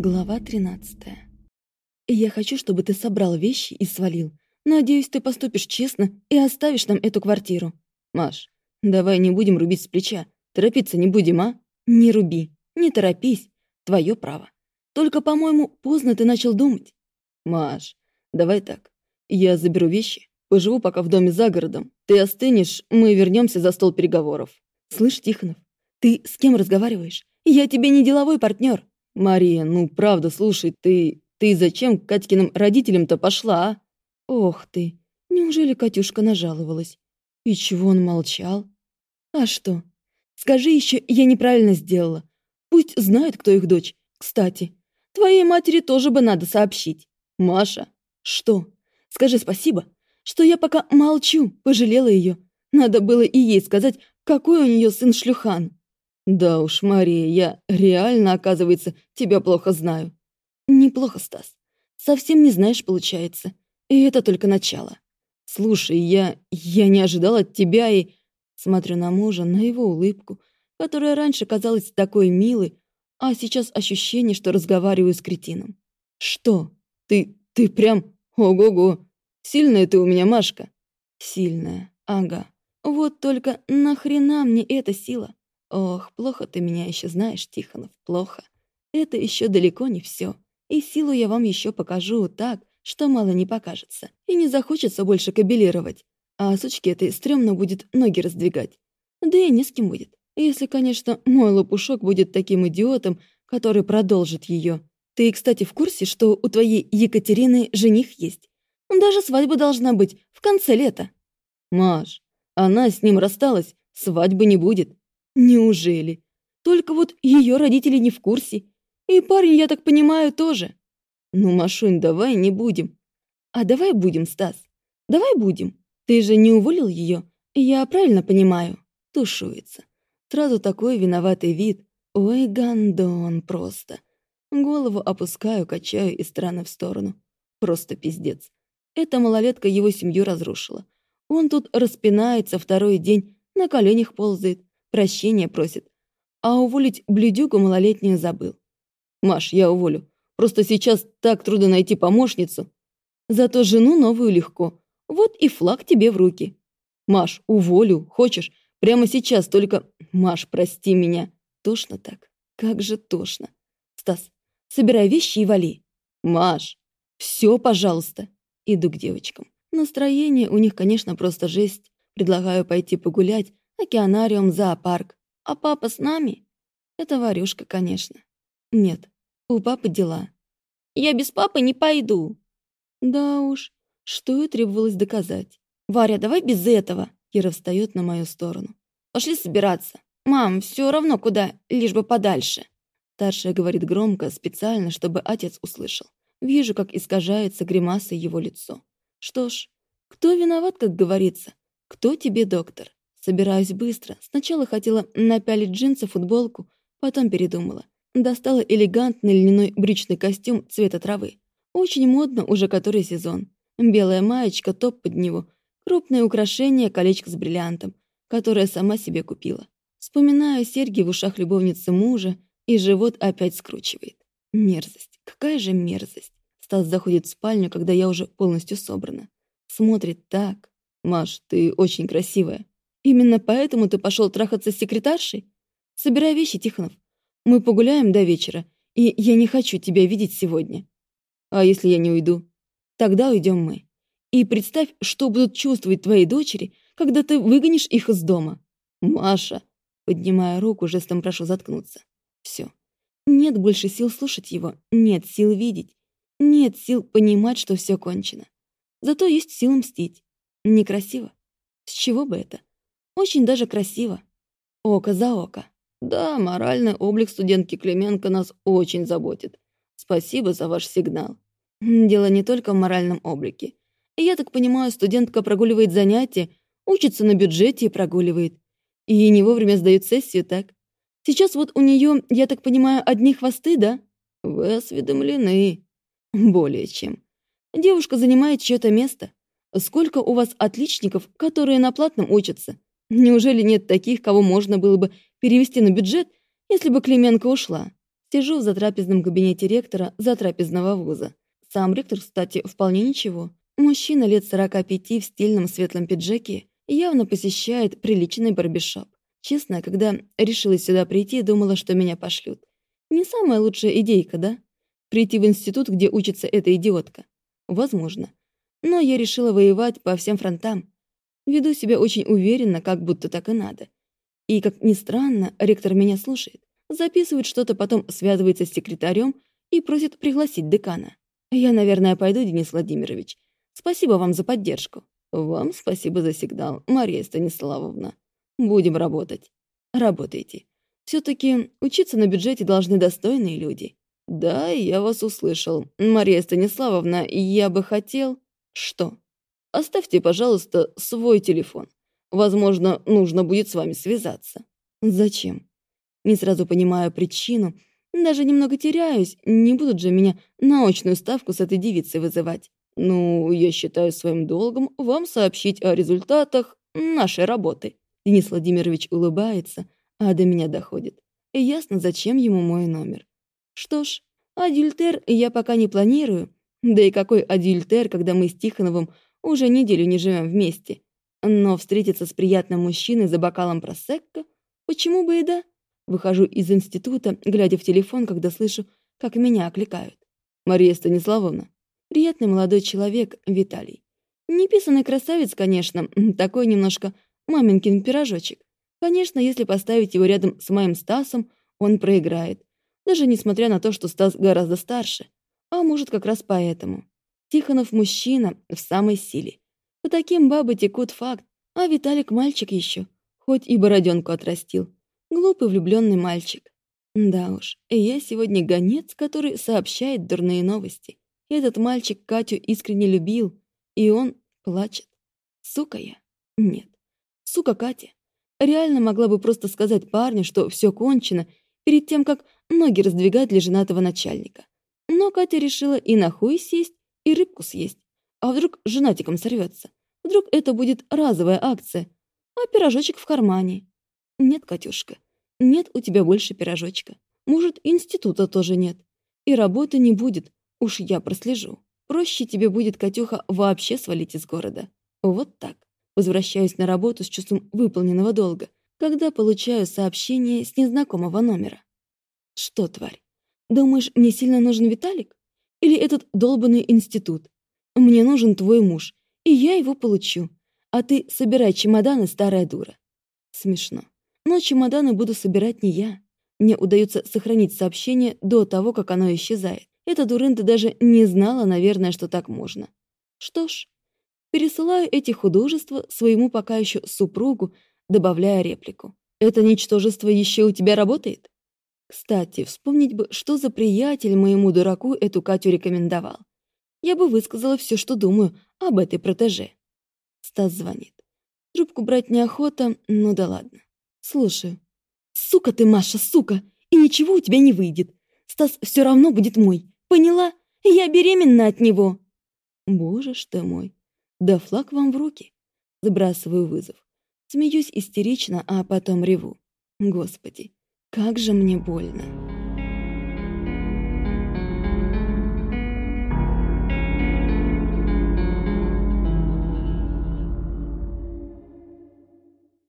Глава 13. Я хочу, чтобы ты собрал вещи и свалил. Надеюсь, ты поступишь честно и оставишь нам эту квартиру. Маш, давай не будем рубить с плеча. Торопиться не будем, а? Не руби, не торопись. Твое право. Только, по-моему, поздно ты начал думать. Маш, давай так. Я заберу вещи, поживу пока в доме за городом. Ты остынешь, мы вернемся за стол переговоров. Слышь, Тихонов, ты с кем разговариваешь? Я тебе не деловой партнер. Мария, ну правда, слушай, ты... Ты зачем к Катькиным родителям-то пошла, а? Ох ты, неужели Катюшка нажаловалась? И чего он молчал? А что? Скажи еще, я неправильно сделала. Пусть знают, кто их дочь. Кстати, твоей матери тоже бы надо сообщить. Маша. Что? Скажи спасибо, что я пока молчу, пожалела ее. Надо было и ей сказать, какой у нее сын шлюхан. Да уж, Мария, я реально, оказывается, тебя плохо знаю. Неплохо, Стас. Совсем не знаешь, получается. И это только начало. Слушай, я... я не ожидал от тебя и... Смотрю на мужа, на его улыбку, которая раньше казалась такой милой, а сейчас ощущение, что разговариваю с кретином. Что? Ты... ты прям... Ого-го! Сильная ты у меня, Машка. Сильная, ага. Вот только нахрена мне эта сила? Ох, плохо ты меня еще знаешь, Тихонов, плохо. Это еще далеко не все. И силу я вам еще покажу так, что мало не покажется. И не захочется больше кабелировать. А сучке этой стрёмно будет ноги раздвигать. Да и не с кем будет. Если, конечно, мой лопушок будет таким идиотом, который продолжит ее. Ты, кстати, в курсе, что у твоей Екатерины жених есть? Даже свадьба должна быть в конце лета. Маш, она с ним рассталась, свадьбы не будет. Неужели? Только вот ее родители не в курсе. И парень, я так понимаю, тоже. Ну, Машунь, давай не будем. А давай будем, Стас. Давай будем. Ты же не уволил ее? Я правильно понимаю? Тушуется. Сразу такой виноватый вид. Ой, гандон просто. Голову опускаю, качаю из стороны в сторону. Просто пиздец. Эта малолетка его семью разрушила. Он тут распинается второй день, на коленях ползает прощения просит. А уволить блюдюгу малолетнюю забыл. Маш, я уволю. Просто сейчас так трудно найти помощницу. Зато жену новую легко. Вот и флаг тебе в руки. Маш, уволю. Хочешь? Прямо сейчас, только... Маш, прости меня. Тошно так. Как же тошно. Стас, собирай вещи и вали. Маш. Все, пожалуйста. Иду к девочкам. Настроение у них, конечно, просто жесть. Предлагаю пойти погулять, океанариум, зоопарк. А папа с нами? Это Варюшка, конечно. Нет, у папы дела. Я без папы не пойду. Да уж, что и требовалось доказать. Варя, давай без этого. Кира встает на мою сторону. Пошли собираться. Мам, все равно куда, лишь бы подальше. Старшая говорит громко, специально, чтобы отец услышал. Вижу, как искажается гримаса его лицо. Что ж, кто виноват, как говорится? Кто тебе доктор? Собираюсь быстро. Сначала хотела напялить джинсы, футболку, потом передумала. Достала элегантный льняной брючный костюм цвета травы. Очень модно уже который сезон. Белая маечка, топ под него, крупное украшение, колечко с бриллиантом, которое сама себе купила. Вспоминаю серьги в ушах любовницы мужа, и живот опять скручивает. Мерзость. Какая же мерзость. Стас заходит в спальню, когда я уже полностью собрана. Смотрит так. «Маш, ты очень красивая». Именно поэтому ты пошел трахаться с секретаршей? Собирай вещи, Тихонов. Мы погуляем до вечера, и я не хочу тебя видеть сегодня. А если я не уйду? Тогда уйдем мы. И представь, что будут чувствовать твои дочери, когда ты выгонишь их из дома. Маша, поднимая руку, жестом прошу заткнуться. Все. Нет больше сил слушать его, нет сил видеть, нет сил понимать, что все кончено. Зато есть силы мстить. Некрасиво. С чего бы это? Очень даже красиво. Око за око. Да, моральный облик студентки Клименко нас очень заботит. Спасибо за ваш сигнал. Дело не только в моральном облике. Я так понимаю, студентка прогуливает занятия, учится на бюджете и прогуливает. И не вовремя сдает сессию, так? Сейчас вот у нее, я так понимаю, одни хвосты, да? Вы осведомлены. Более чем. Девушка занимает чье-то место. Сколько у вас отличников, которые на платном учатся? Неужели нет таких, кого можно было бы перевести на бюджет, если бы Клименко ушла? Сижу в затрапезном кабинете ректора затрапезного вуза. Сам ректор, кстати, вполне ничего. Мужчина лет 45 в стильном светлом пиджаке явно посещает приличный барбершоп. Честно, когда решилась сюда прийти, думала, что меня пошлют. Не самая лучшая идейка, да? Прийти в институт, где учится эта идиотка. Возможно. Но я решила воевать по всем фронтам. Веду себя очень уверенно, как будто так и надо. И, как ни странно, ректор меня слушает. Записывает что-то, потом связывается с секретарем и просит пригласить декана. Я, наверное, пойду, Денис Владимирович. Спасибо вам за поддержку. Вам спасибо за сигнал, Мария Станиславовна. Будем работать. Работайте. все таки учиться на бюджете должны достойные люди. Да, я вас услышал. Мария Станиславовна, я бы хотел... Что? Оставьте, пожалуйста, свой телефон. Возможно, нужно будет с вами связаться. Зачем? Не сразу понимаю причину. Даже немного теряюсь. Не будут же меня на очную ставку с этой девицей вызывать. Ну, я считаю своим долгом вам сообщить о результатах нашей работы. Денис Владимирович улыбается, а до меня доходит. Ясно, зачем ему мой номер. Что ж, адюльтер я пока не планирую. Да и какой адюльтер, когда мы с Тихоновым уже неделю не живем вместе. Но встретиться с приятным мужчиной за бокалом просекко, почему бы и да? Выхожу из института, глядя в телефон, когда слышу, как меня окликают. Мария Станиславовна. Приятный молодой человек, Виталий. Неписанный красавец, конечно, такой немножко маменькин пирожочек. Конечно, если поставить его рядом с моим Стасом, он проиграет. Даже несмотря на то, что Стас гораздо старше. А может, как раз поэтому. Тихонов мужчина в самой силе. По таким бабы текут факт, а Виталик мальчик еще, хоть и бороденку отрастил. Глупый влюбленный мальчик. Да уж, и я сегодня гонец, который сообщает дурные новости. Этот мальчик Катю искренне любил, и он плачет. Сука я? Нет. Сука Катя. Реально могла бы просто сказать парню, что все кончено, перед тем, как ноги раздвигать для женатого начальника. Но Катя решила и на хуй сесть, и рыбку съесть. А вдруг женатиком сорвется? Вдруг это будет разовая акция, а пирожочек в кармане? Нет, Катюшка, нет у тебя больше пирожочка. Может, института тоже нет. И работы не будет, уж я прослежу. Проще тебе будет, Катюха, вообще свалить из города. Вот так. Возвращаюсь на работу с чувством выполненного долга, когда получаю сообщение с незнакомого номера. Что, тварь, думаешь, мне сильно нужен Виталик? Или этот долбанный институт. Мне нужен твой муж, и я его получу. А ты собирай чемоданы, старая дура. Смешно. Но чемоданы буду собирать не я. Мне удается сохранить сообщение до того, как оно исчезает. Эта дурында даже не знала, наверное, что так можно. Что ж, пересылаю эти художества своему пока еще супругу, добавляя реплику. «Это ничтожество еще у тебя работает?» Кстати, вспомнить бы, что за приятель моему дураку эту Катю рекомендовал. Я бы высказала все, что думаю об этой протеже. Стас звонит. Трубку брать неохота, ну да ладно. Слушаю. Сука ты, Маша, сука! И ничего у тебя не выйдет. Стас все равно будет мой. Поняла? Я беременна от него. Боже ж ты мой. Да флаг вам в руки. Сбрасываю вызов. Смеюсь истерично, а потом реву. Господи, как же мне больно.